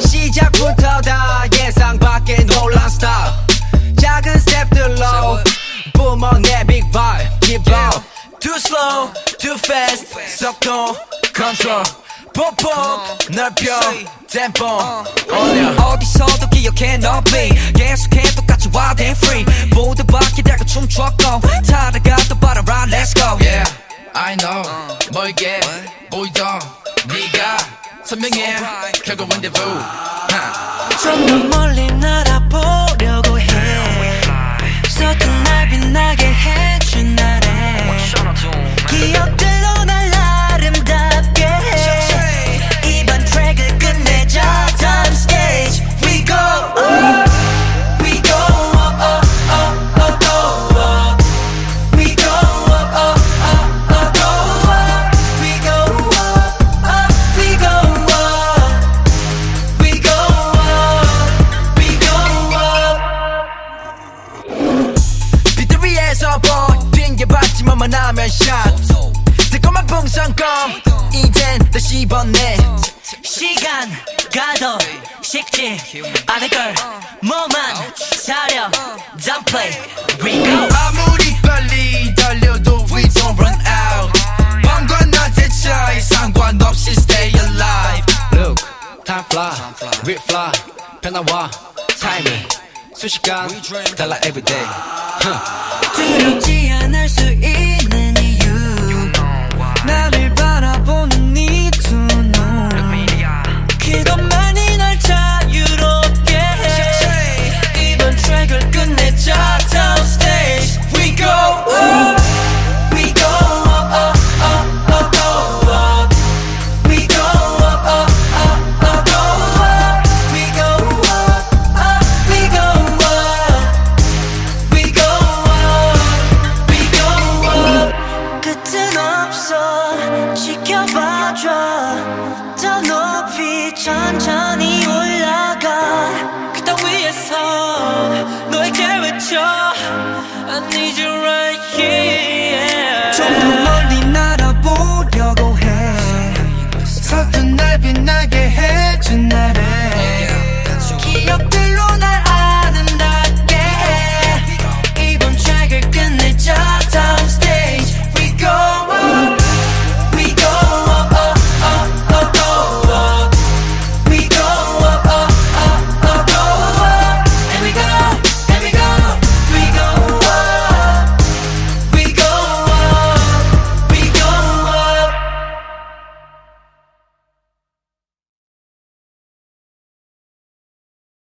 시작부터 다 예상 밖의 논란 스타일. 작은 스텝들로 뿜어내 big vibe. Keep too slow too fast. 속도 control. 폭폭 넓혀 템포 올려. 어디서도 기억해 너비 계속해 똑같이 wild and free. 모두 바퀴 달고 춤췄고 타다가 또 run let's go. Yeah, I know. 멀게 보이던 네가 선명해. 결국 rendezvous. 하. 좀더 봤지만 하면 샷 달콤한 풍선껌 이젠 다시 번내 시간 가도 식지 않을 걸 뭐만 사려 Don't play We go 아무리 빨리 달려도 we don't run out. 밤과 낮의 차이 상관없이 stay alive. Look, time fly, we fly, 변화와 timing, 순식간 달라 every day. 두렵지 않을 수 있는 천천히 올라가. 그땅 위에서 너에게 외쳐. I need you right here. 좀 더 멀리 날아보려고 해. 서툰 날 빛나게 해준 날에. 기억들